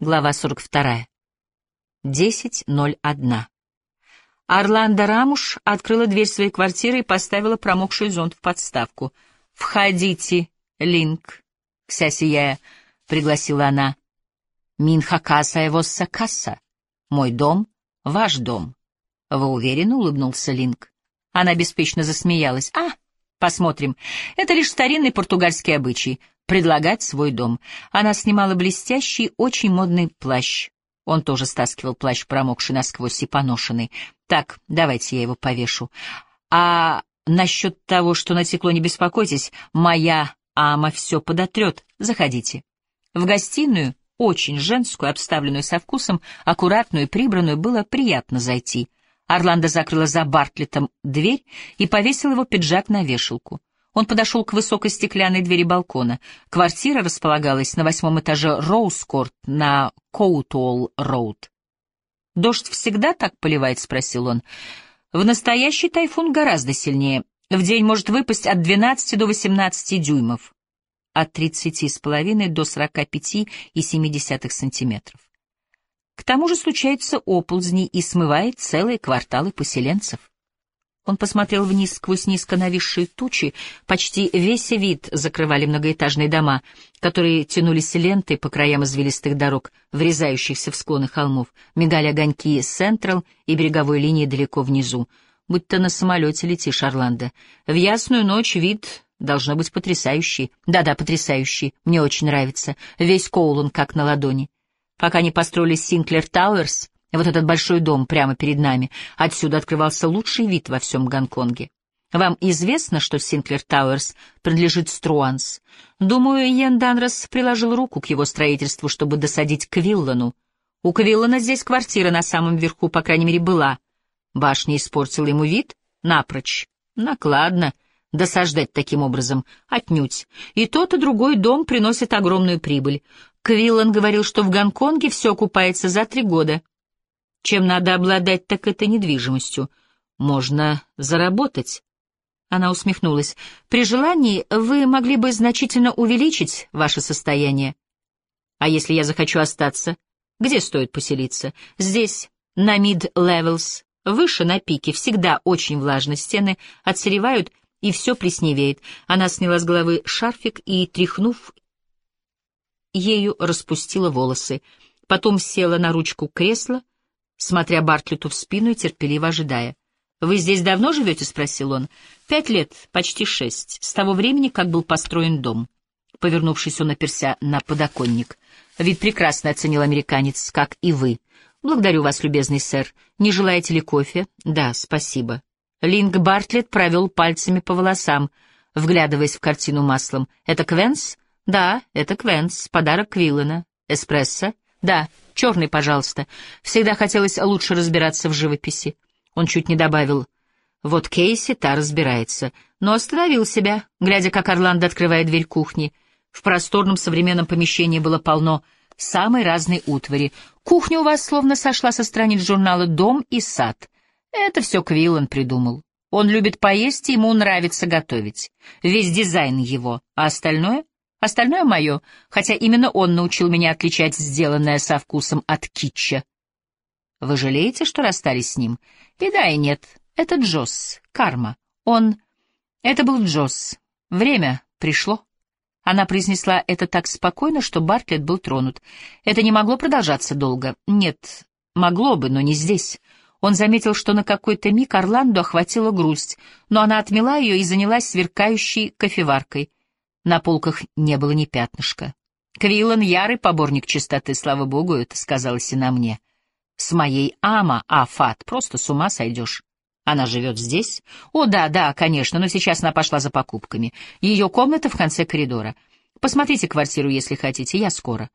Глава 42. 10.01. Орландо Рамуш открыла дверь своей квартиры и поставила промокший зонт в подставку. «Входите, Линк», — вся сияя, пригласила она. «Минхакаса его сакаса. Мой дом — ваш дом». «Вы уверены?» — улыбнулся Линк. Она беспечно засмеялась. «А, посмотрим. Это лишь старинный португальский обычай — предлагать свой дом». Она снимала блестящий, очень модный плащ. Он тоже стаскивал плащ, промокший насквозь и поношенный. «Так, давайте я его повешу. А насчет того, что натекло, не беспокойтесь. Моя ама все подотрет. Заходите». В гостиную, очень женскую, обставленную со вкусом, аккуратную и прибранную, было приятно зайти — Орландо закрыла за Бартлетом дверь и повесил его пиджак на вешалку. Он подошел к высокой стеклянной двери балкона. Квартира располагалась на восьмом этаже Роускорт на Коутуолл-роуд. «Дождь всегда так поливает?» — спросил он. «В настоящий тайфун гораздо сильнее. В день может выпасть от 12 до 18 дюймов, от 30,5 до 45,7 сантиметров. К тому же случаются оползни и смывает целые кварталы поселенцев. Он посмотрел вниз сквозь низко нависшие тучи, почти весь вид закрывали многоэтажные дома, которые тянулись лентой по краям извилистых дорог, врезающихся в склоны холмов, мигали огоньки Централ и береговой линии далеко внизу, будто на самолете летишь, Орландо. В ясную ночь вид должно быть потрясающий. Да-да, потрясающий, мне очень нравится, весь Коулан как на ладони. Пока не построили Синклер Тауэрс, вот этот большой дом прямо перед нами, отсюда открывался лучший вид во всем Гонконге. Вам известно, что Синклер Тауэрс принадлежит Струанс? Думаю, Йен Данрос приложил руку к его строительству, чтобы досадить Квиллану. У Квиллана здесь квартира на самом верху, по крайней мере, была. Башня испортила ему вид? Напрочь. Накладно. Досаждать таким образом. Отнюдь. И тот, и другой дом приносит огромную прибыль. Квиллан говорил, что в Гонконге все окупается за три года. Чем надо обладать, так это недвижимостью. Можно заработать. Она усмехнулась. При желании вы могли бы значительно увеличить ваше состояние. А если я захочу остаться? Где стоит поселиться? Здесь, на мид-левелс, выше на пике, всегда очень влажно, стены отсыревают, и все плесневеет. Она сняла с головы шарфик и, тряхнув ею распустила волосы, потом села на ручку кресла, смотря Бартлету в спину и терпеливо ожидая. «Вы здесь давно живете?» — спросил он. «Пять лет, почти шесть, с того времени, как был построен дом». Повернувшись, он оперся на подоконник. «Вид прекрасно оценил американец, как и вы. Благодарю вас, любезный сэр. Не желаете ли кофе?» «Да, спасибо». Линк Бартлетт провел пальцами по волосам, вглядываясь в картину маслом. «Это Квенс?» «Да, это Квенс, подарок Квиллена. Эспрессо?» «Да, черный, пожалуйста. Всегда хотелось лучше разбираться в живописи». Он чуть не добавил. «Вот Кейси, та разбирается». Но остановил себя, глядя, как Орландо открывает дверь кухни. В просторном современном помещении было полно самой разной утвари. Кухня у вас словно сошла со страниц журнала «Дом и сад». Это все Квиллан придумал. Он любит поесть, и ему нравится готовить. Весь дизайн его, а остальное Остальное мое, хотя именно он научил меня отличать сделанное со вкусом от китча. Вы жалеете, что расстались с ним? И да, и нет. Это Джосс, карма. Он... Это был Джосс. Время пришло. Она произнесла это так спокойно, что Бартлетт был тронут. Это не могло продолжаться долго. Нет, могло бы, но не здесь. Он заметил, что на какой-то миг Орланду охватила грусть, но она отмела ее и занялась сверкающей кофеваркой. На полках не было ни пятнышка. Квиллан — ярый поборник чистоты, слава богу, это сказалось и на мне. С моей Ама, Афат, просто с ума сойдешь. Она живет здесь? О, да, да, конечно, но сейчас она пошла за покупками. Ее комната в конце коридора. Посмотрите квартиру, если хотите, я скоро.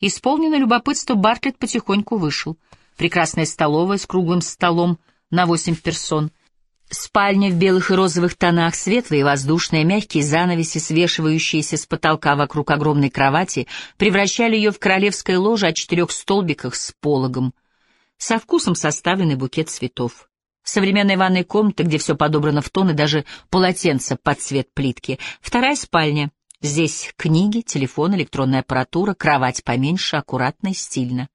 Исполненный любопытство, Бартлетт потихоньку вышел. Прекрасная столовая с круглым столом на восемь персон — Спальня в белых и розовых тонах, светлые, воздушные, мягкие занавеси, свешивающиеся с потолка вокруг огромной кровати, превращали ее в королевское ложе о четырех столбиках с пологом. Со вкусом составленный букет цветов. Современная ванная комната, где все подобрано в тон и даже полотенце под цвет плитки. Вторая спальня. Здесь книги, телефон, электронная аппаратура, кровать поменьше, аккуратно и стильно.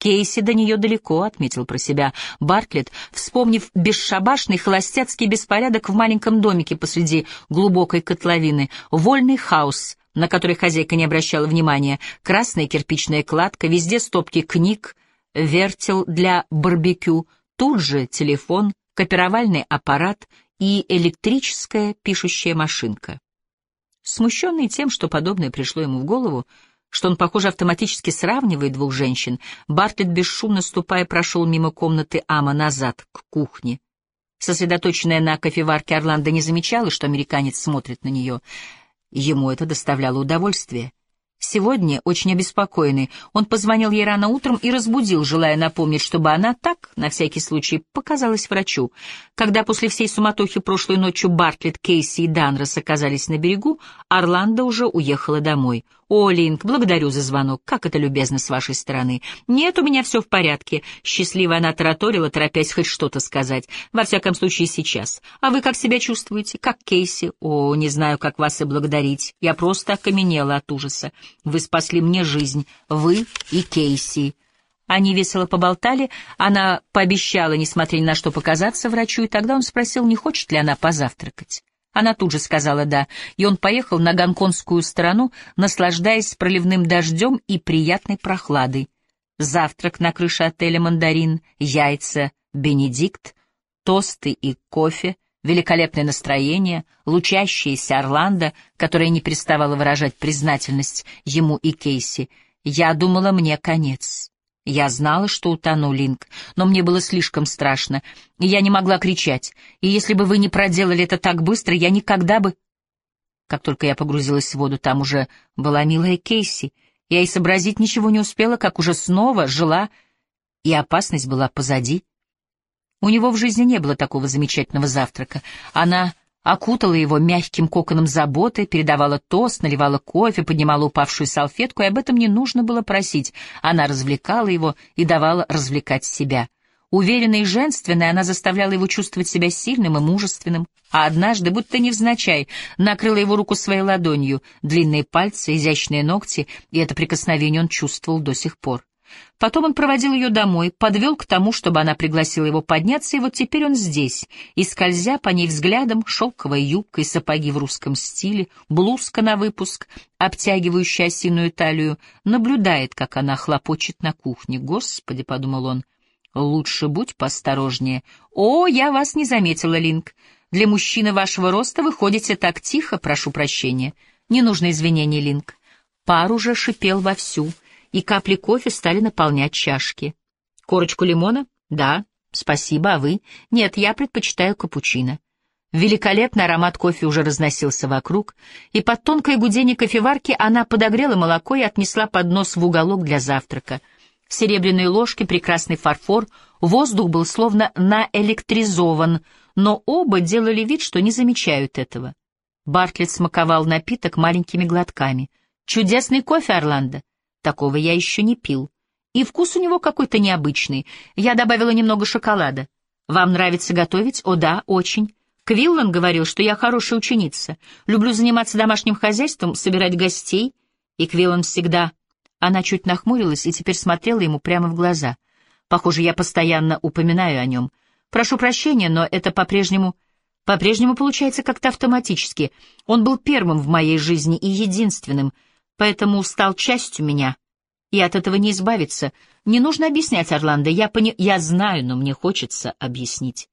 Кейси до нее далеко, — отметил про себя Бартлетт, вспомнив бесшабашный холостяцкий беспорядок в маленьком домике посреди глубокой котловины, вольный хаос, на который хозяйка не обращала внимания, красная кирпичная кладка, везде стопки книг, вертел для барбекю, тут же телефон, копировальный аппарат и электрическая пишущая машинка. Смущенный тем, что подобное пришло ему в голову, что он, похоже, автоматически сравнивает двух женщин, Бартлетт, бесшумно ступая, прошел мимо комнаты Ама назад, к кухне. Сосредоточенная на кофеварке Орландо не замечала, что американец смотрит на нее. Ему это доставляло удовольствие. Сегодня, очень обеспокоенный, он позвонил ей рано утром и разбудил, желая напомнить, чтобы она так, на всякий случай, показалась врачу. Когда после всей суматохи прошлой ночью Бартлетт, Кейси и Данрос оказались на берегу, Орландо уже уехала домой — «О, благодарю за звонок. Как это любезно с вашей стороны. Нет, у меня все в порядке». Счастливо она тараторила, торопясь хоть что-то сказать. Во всяком случае, сейчас. «А вы как себя чувствуете? Как Кейси?» «О, не знаю, как вас и благодарить. Я просто окаменела от ужаса. Вы спасли мне жизнь. Вы и Кейси». Они весело поболтали, она пообещала, несмотря ни на что, показаться врачу, и тогда он спросил, не хочет ли она позавтракать. Она тут же сказала «да», и он поехал на гонконгскую сторону, наслаждаясь проливным дождем и приятной прохладой. Завтрак на крыше отеля «Мандарин», яйца «Бенедикт», тосты и кофе, великолепное настроение, лучащаяся Орландо, которая не переставала выражать признательность ему и Кейси. «Я думала, мне конец». Я знала, что утону, Линк, но мне было слишком страшно, и я не могла кричать. И если бы вы не проделали это так быстро, я никогда бы... Как только я погрузилась в воду, там уже была милая Кейси. Я и сообразить ничего не успела, как уже снова жила, и опасность была позади. У него в жизни не было такого замечательного завтрака. Она окутала его мягким коконом заботы, передавала тост, наливала кофе, поднимала упавшую салфетку, и об этом не нужно было просить. Она развлекала его и давала развлекать себя. Уверенная и женственная, она заставляла его чувствовать себя сильным и мужественным, а однажды, будто невзначай, накрыла его руку своей ладонью, длинные пальцы, изящные ногти, и это прикосновение он чувствовал до сих пор. Потом он проводил ее домой, подвел к тому, чтобы она пригласила его подняться, и вот теперь он здесь, и, скользя по ней взглядом, шелковая юбка и сапоги в русском стиле, блузка на выпуск, обтягивающая осиную талию, наблюдает, как она хлопочет на кухне. «Господи», — подумал он, — «лучше будь поосторожнее». «О, я вас не заметила, Линк. Для мужчины вашего роста вы ходите так тихо, прошу прощения. Не нужно извинений, Линк». Пар уже шипел вовсю — и капли кофе стали наполнять чашки. «Корочку лимона?» «Да, спасибо, а вы?» «Нет, я предпочитаю капучино». Великолепный аромат кофе уже разносился вокруг, и под тонкое гудение кофеварки она подогрела молоко и отнесла поднос в уголок для завтрака. Серебряные ложки, прекрасный фарфор, воздух был словно наэлектризован, но оба делали вид, что не замечают этого. Бартлетт смаковал напиток маленькими глотками. «Чудесный кофе, Орландо. Такого я еще не пил. И вкус у него какой-то необычный. Я добавила немного шоколада. Вам нравится готовить? О да, очень. Квиллан говорил, что я хорошая ученица. Люблю заниматься домашним хозяйством, собирать гостей. И Квиллан всегда... Она чуть нахмурилась и теперь смотрела ему прямо в глаза. Похоже, я постоянно упоминаю о нем. Прошу прощения, но это по-прежнему... По-прежнему получается как-то автоматически. Он был первым в моей жизни и единственным — поэтому стал частью меня, и от этого не избавиться. Не нужно объяснять, Орландо, я, пони... я знаю, но мне хочется объяснить.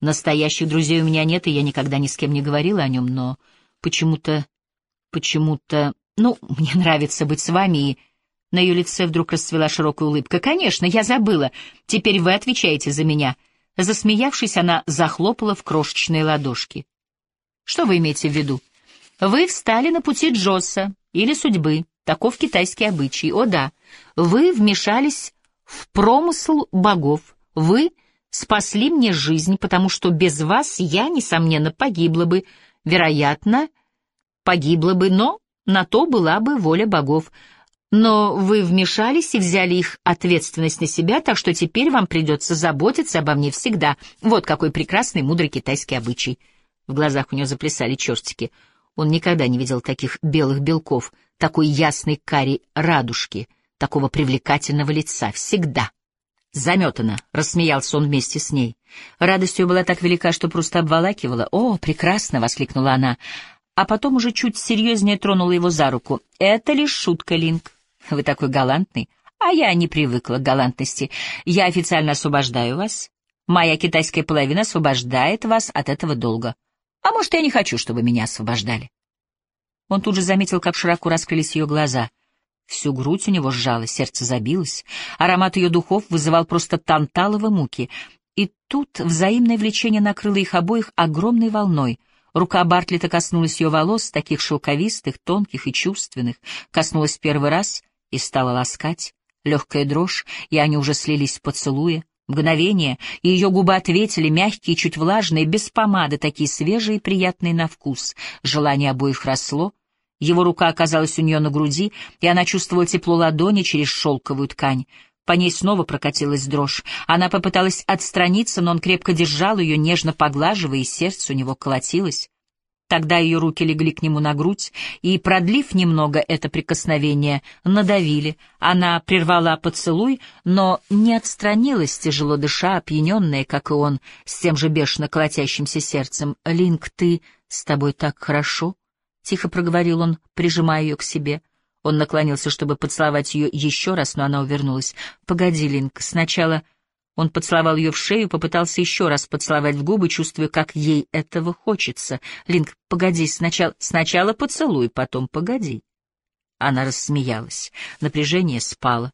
Настоящих друзей у меня нет, и я никогда ни с кем не говорила о нем, но почему-то... почему-то... Ну, мне нравится быть с вами, и... На ее лице вдруг расцвела широкая улыбка. «Конечно, я забыла. Теперь вы отвечаете за меня». Засмеявшись, она захлопала в крошечные ладошки. «Что вы имеете в виду?» «Вы встали на пути Джосса, или судьбы. Таков китайский обычай. О да, вы вмешались в промысл богов. Вы спасли мне жизнь, потому что без вас я, несомненно, погибла бы. Вероятно, погибла бы, но на то была бы воля богов. Но вы вмешались и взяли их ответственность на себя, так что теперь вам придется заботиться обо мне всегда. Вот какой прекрасный, мудрый китайский обычай. В глазах у нее заплясали чертики — Он никогда не видел таких белых белков, такой ясной кари радужки, такого привлекательного лица. Всегда. Заметано, — рассмеялся он вместе с ней. Радость ее была так велика, что просто обволакивала. «О, прекрасно!» — воскликнула она. А потом уже чуть серьезнее тронула его за руку. «Это лишь шутка, Линк. Вы такой галантный. А я не привыкла к галантности. Я официально освобождаю вас. Моя китайская половина освобождает вас от этого долга. А может, я не хочу, чтобы меня освобождали?» Он тут же заметил, как широко раскрылись ее глаза. Всю грудь у него сжалась, сердце забилось. Аромат ее духов вызывал просто танталово муки. И тут взаимное влечение накрыло их обоих огромной волной. Рука Бартлета коснулась ее волос, таких шелковистых, тонких и чувственных, коснулась первый раз и стала ласкать. Легкая дрожь, и они уже слились в поцелуе. Мгновение, и ее губы ответили, мягкие, чуть влажные, без помады, такие свежие и приятные на вкус. Желание обоих росло. Его рука оказалась у нее на груди, и она чувствовала тепло ладони через шелковую ткань. По ней снова прокатилась дрожь. Она попыталась отстраниться, но он крепко держал ее, нежно поглаживая, и сердце у него колотилось. Тогда ее руки легли к нему на грудь, и, продлив немного это прикосновение, надавили. Она прервала поцелуй, но не отстранилась, тяжело дыша, опьяненная, как и он, с тем же бешено колотящимся сердцем. «Линк, ты... с тобой так хорошо?» — тихо проговорил он, прижимая ее к себе. Он наклонился, чтобы поцеловать ее еще раз, но она увернулась. «Погоди, Линк, сначала...» Он поцеловал ее в шею, попытался еще раз поцеловать в губы, чувствуя, как ей этого хочется. «Линк, погоди, сначала, сначала поцелуй, потом погоди». Она рассмеялась. Напряжение спало.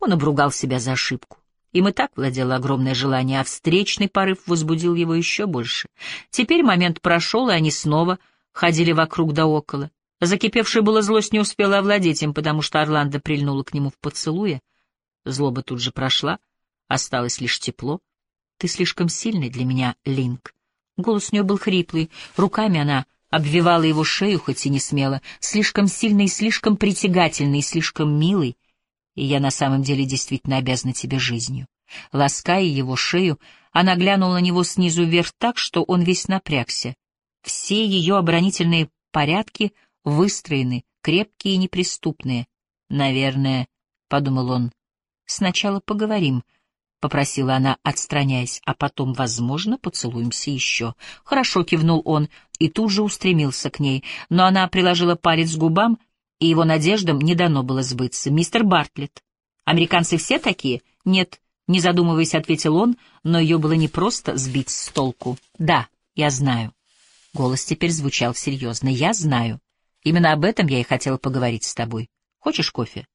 Он обругал себя за ошибку. Им и так владело огромное желание, а встречный порыв возбудил его еще больше. Теперь момент прошел, и они снова ходили вокруг да около. Закипевшая была злость не успела овладеть им, потому что Орландо прильнула к нему в поцелуе. Злоба тут же прошла — Осталось лишь тепло. Ты слишком сильный для меня, Линк. Голос у нее был хриплый, руками она обвивала его шею, хоть и не смело, слишком сильный, слишком притягательный, слишком милый, и я на самом деле действительно обязана тебе жизнью. Лаская его шею, она глянула на него снизу вверх так, что он весь напрягся. Все ее оборонительные порядки выстроены, крепкие и неприступные. Наверное, — подумал он, — сначала поговорим, —— попросила она, отстраняясь, — а потом, возможно, поцелуемся еще. Хорошо, — кивнул он, и тут же устремился к ней, но она приложила палец к губам, и его надеждам не дано было сбыться. «Мистер Бартлетт, американцы все такие?» «Нет», — не задумываясь, ответил он, но ее было не просто сбить с толку. «Да, я знаю». Голос теперь звучал серьезно. «Я знаю. Именно об этом я и хотела поговорить с тобой. Хочешь кофе?»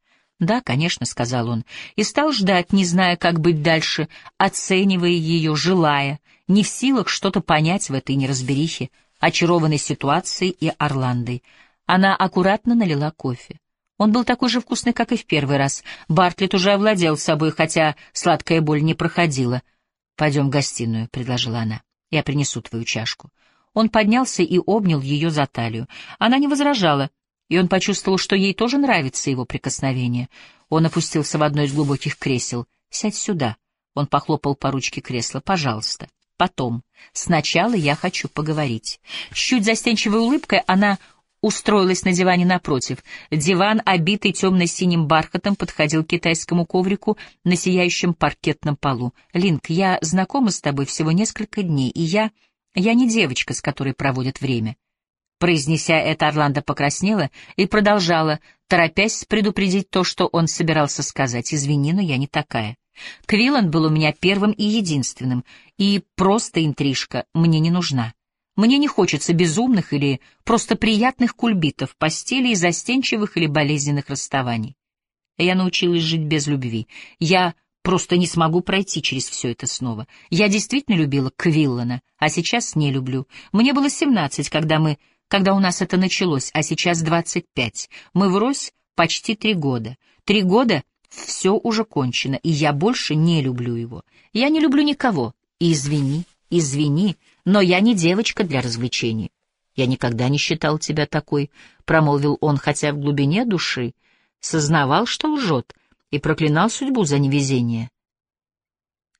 «Да, конечно», — сказал он, и стал ждать, не зная, как быть дальше, оценивая ее, желая, не в силах что-то понять в этой неразберихе, очарованной ситуацией и Орландой. Она аккуратно налила кофе. Он был такой же вкусный, как и в первый раз. Бартлетт уже овладел собой, хотя сладкая боль не проходила. «Пойдем в гостиную», — предложила она. «Я принесу твою чашку». Он поднялся и обнял ее за талию. Она не возражала — и он почувствовал, что ей тоже нравится его прикосновение. Он опустился в одно из глубоких кресел. «Сядь сюда». Он похлопал по ручке кресла. «Пожалуйста». «Потом. Сначала я хочу поговорить». С чуть застенчивой улыбкой она устроилась на диване напротив. Диван, обитый темно-синим бархатом, подходил к китайскому коврику на сияющем паркетном полу. «Линк, я знакома с тобой всего несколько дней, и я... Я не девочка, с которой проводят время. Произнеся это, Орландо покраснела и продолжала, торопясь предупредить то, что он собирался сказать. «Извини, но я не такая. Квиллан был у меня первым и единственным, и просто интрижка мне не нужна. Мне не хочется безумных или просто приятных кульбитов, постели и застенчивых или болезненных расставаний. Я научилась жить без любви. Я просто не смогу пройти через все это снова. Я действительно любила Квиллана, а сейчас не люблю. Мне было семнадцать, когда мы когда у нас это началось, а сейчас 25. Мы врозь почти три года. Три года все уже кончено, и я больше не люблю его. Я не люблю никого. Извини, извини, но я не девочка для развлечений. Я никогда не считал тебя такой, — промолвил он, хотя в глубине души сознавал, что лжет, и проклинал судьбу за невезение.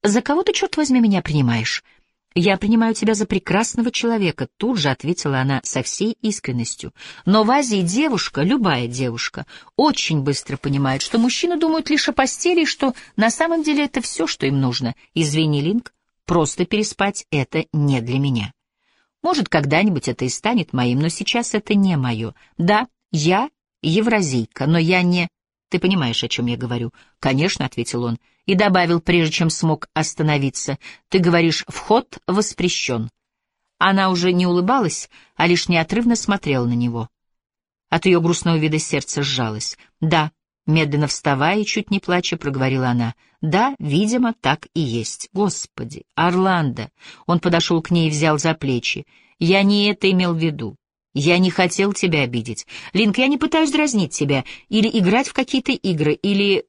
«За кого ты, черт возьми, меня принимаешь?» «Я принимаю тебя за прекрасного человека», — тут же ответила она со всей искренностью. «Но в Азии девушка, любая девушка, очень быстро понимает, что мужчины думают лишь о постели, и что на самом деле это все, что им нужно. Извини, Линк, просто переспать — это не для меня. Может, когда-нибудь это и станет моим, но сейчас это не мое. Да, я евразийка, но я не...» «Ты понимаешь, о чем я говорю?» «Конечно», — ответил он, и добавил, прежде чем смог остановиться. «Ты говоришь, вход воспрещен». Она уже не улыбалась, а лишь неотрывно смотрела на него. От ее грустного вида сердце сжалось. «Да», — медленно вставая и чуть не плача, проговорила она. «Да, видимо, так и есть. Господи, Орландо!» Он подошел к ней и взял за плечи. «Я не это имел в виду. Я не хотел тебя обидеть. Линк, я не пытаюсь дразнить тебя или играть в какие-то игры, или...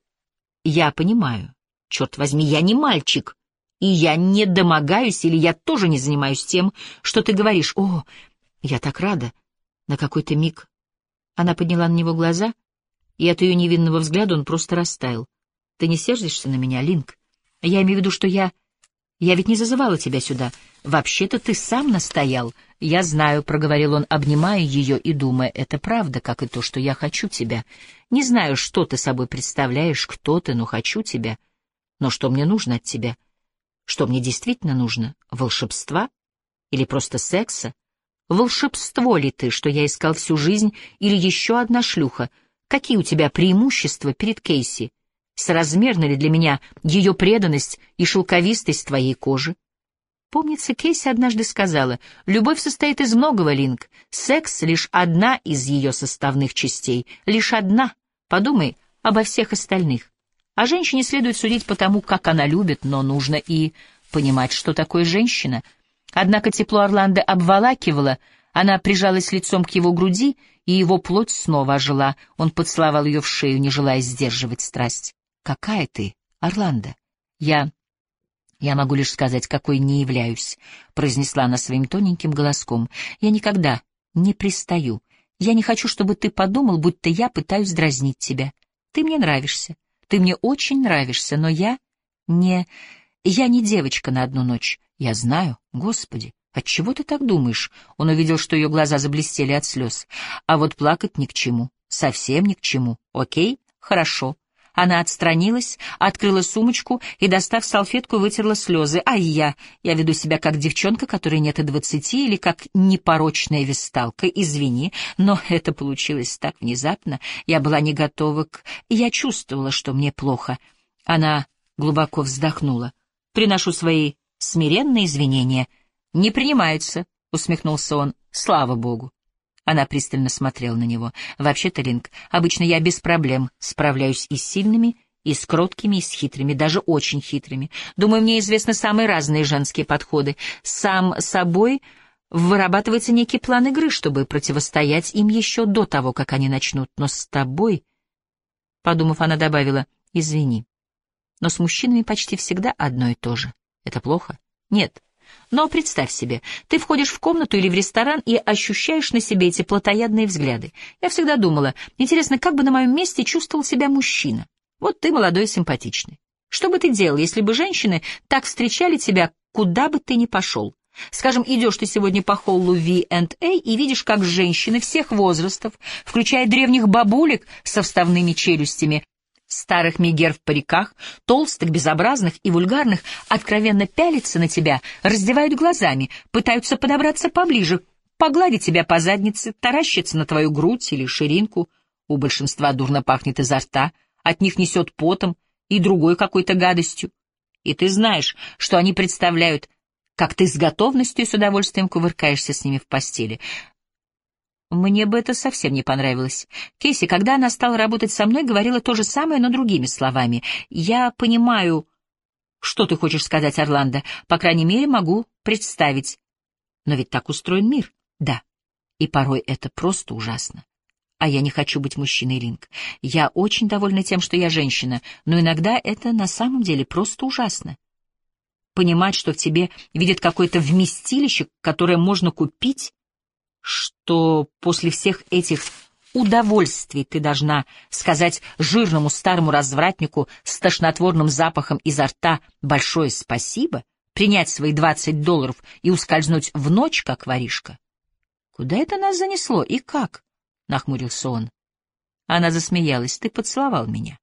Я понимаю. Черт возьми, я не мальчик. И я не домогаюсь, или я тоже не занимаюсь тем, что ты говоришь. О, я так рада. На какой-то миг она подняла на него глаза, и от ее невинного взгляда он просто растаял. Ты не сердишься на меня, Линк? Я имею в виду, что я... Я ведь не зазывала тебя сюда. Вообще-то ты сам настоял. Я знаю, — проговорил он, обнимая ее и думая, — это правда, как и то, что я хочу тебя. Не знаю, что ты собой представляешь, кто ты, но хочу тебя. Но что мне нужно от тебя? Что мне действительно нужно? Волшебства? Или просто секса? Волшебство ли ты, что я искал всю жизнь, или еще одна шлюха? Какие у тебя преимущества перед Кейси? Соразмерна ли для меня ее преданность и шелковистость твоей кожи? Помнится, Кейси однажды сказала, «Любовь состоит из многого, Линк. Секс — лишь одна из ее составных частей. Лишь одна. Подумай обо всех остальных. А женщине следует судить по тому, как она любит, но нужно и понимать, что такое женщина. Однако тепло Орландо обволакивало, она прижалась лицом к его груди, и его плоть снова ожила. Он поцеловал ее в шею, не желая сдерживать страсть. «Какая ты, Орландо?» «Я...» «Я могу лишь сказать, какой не являюсь», — произнесла она своим тоненьким голоском. «Я никогда не пристаю. Я не хочу, чтобы ты подумал, будто я пытаюсь дразнить тебя. Ты мне нравишься. Ты мне очень нравишься, но я не... Я не девочка на одну ночь. Я знаю, Господи, отчего ты так думаешь? Он увидел, что ее глаза заблестели от слез. А вот плакать ни к чему. Совсем ни к чему. Окей? Хорошо. Она отстранилась, открыла сумочку и, достав салфетку, вытерла слезы. «Ай, я! Я веду себя как девчонка, которой нет и двадцати, или как непорочная весталка. Извини, но это получилось так внезапно. Я была не готова к... Я чувствовала, что мне плохо». Она глубоко вздохнула. «Приношу свои смиренные извинения». «Не принимается», — усмехнулся он. «Слава богу». Она пристально смотрела на него. «Вообще-то, Линк, обычно я без проблем справляюсь и с сильными, и с кроткими, и с хитрыми, даже очень хитрыми. Думаю, мне известны самые разные женские подходы. Сам собой вырабатывается некий план игры, чтобы противостоять им еще до того, как они начнут. Но с тобой...» Подумав, она добавила, «Извини, но с мужчинами почти всегда одно и то же. Это плохо?» «Нет». Но представь себе, ты входишь в комнату или в ресторан и ощущаешь на себе эти плотоядные взгляды. Я всегда думала, интересно, как бы на моем месте чувствовал себя мужчина. Вот ты молодой и симпатичный. Что бы ты делал, если бы женщины так встречали тебя, куда бы ты ни пошел? Скажем, идешь ты сегодня по холлу V&A и видишь, как женщины всех возрастов, включая древних бабулек со вставными челюстями, старых мегер в париках, толстых, безобразных и вульгарных, откровенно пялятся на тебя, раздевают глазами, пытаются подобраться поближе, погладить тебя по заднице, таращиться на твою грудь или ширинку. У большинства дурно пахнет изо рта, от них несет потом и другой какой-то гадостью. И ты знаешь, что они представляют, как ты с готовностью и с удовольствием кувыркаешься с ними в постели. Мне бы это совсем не понравилось. Кейси, когда она стала работать со мной, говорила то же самое, но другими словами. Я понимаю, что ты хочешь сказать, Орландо. По крайней мере, могу представить. Но ведь так устроен мир. Да. И порой это просто ужасно. А я не хочу быть мужчиной, Ринг. Я очень довольна тем, что я женщина, но иногда это на самом деле просто ужасно. Понимать, что в тебе видят какое-то вместилище, которое можно купить, что после всех этих удовольствий ты должна сказать жирному старому развратнику с тошнотворным запахом изо рта большое спасибо, принять свои двадцать долларов и ускользнуть в ночь, как воришка. Куда это нас занесло и как? — нахмурился он. Она засмеялась. — Ты поцеловал меня.